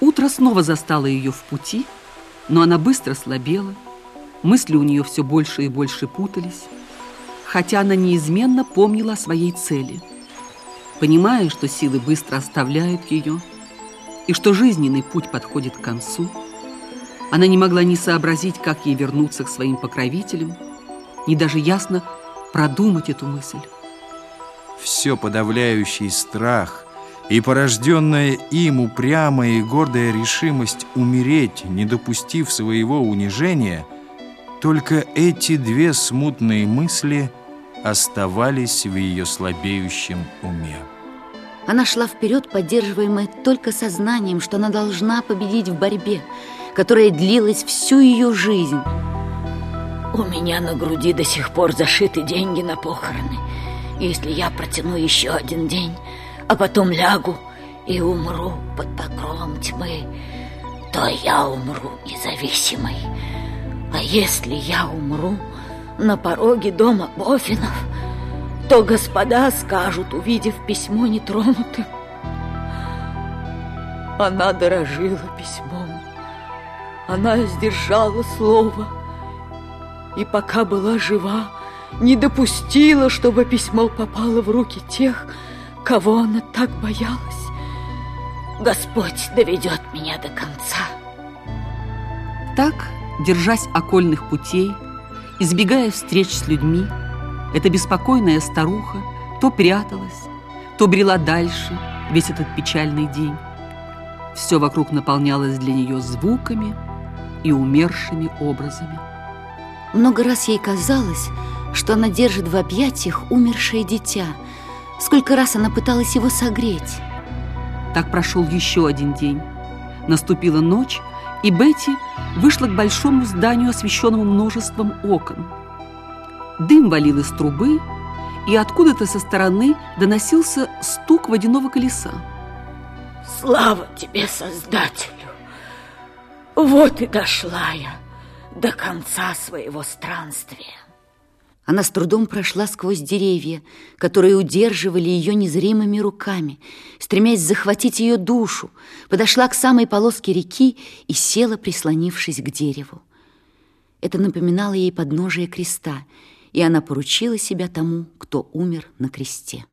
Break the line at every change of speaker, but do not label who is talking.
Утро снова застало ее в пути, но она быстро слабела, мысли у нее все больше и больше путались, хотя она неизменно помнила о своей цели. Понимая, что силы быстро оставляют ее, и что жизненный путь подходит к концу, она не могла ни сообразить, как ей вернуться к своим покровителям, ни даже ясно продумать эту мысль.
Все подавляющий страх и порожденная им упрямая и гордая решимость умереть, не допустив своего унижения, только эти две смутные мысли оставались в ее слабеющем уме.
Она шла вперед, поддерживаемая только сознанием, что она должна победить в борьбе, которая длилась всю ее жизнь.
У меня на груди до сих пор зашиты деньги на похороны. Если я протяну еще один день, а потом лягу и умру под покровом тьмы, то я умру независимой. А если я умру на пороге дома Бофинов, то господа скажут, увидев письмо нетронутым. Она дорожила письмом, она сдержала слово, и пока была жива, не допустила, чтобы письмо попало в руки тех, кого она так боялась. Господь доведет меня до конца.
Так, держась окольных путей, избегая встреч с людьми, эта беспокойная старуха то пряталась, то брела дальше весь этот печальный день. Все вокруг наполнялось для нее звуками и умершими образами.
Много раз ей казалось, что она держит в объятиях умершее дитя. Сколько раз она пыталась его согреть.
Так прошел еще один день. Наступила ночь, и Бетти вышла к большому зданию, освещенному множеством окон – Дым валил из трубы, и откуда-то со стороны доносился стук водяного колеса.
Слава тебе, Создателю! Вот и дошла я до конца своего странствия.
Она с трудом прошла сквозь деревья, которые удерживали ее незримыми руками, стремясь захватить ее душу, подошла к самой полоске реки и села, прислонившись к дереву. Это напоминало ей подножие креста, и она поручила себя тому, кто умер на кресте.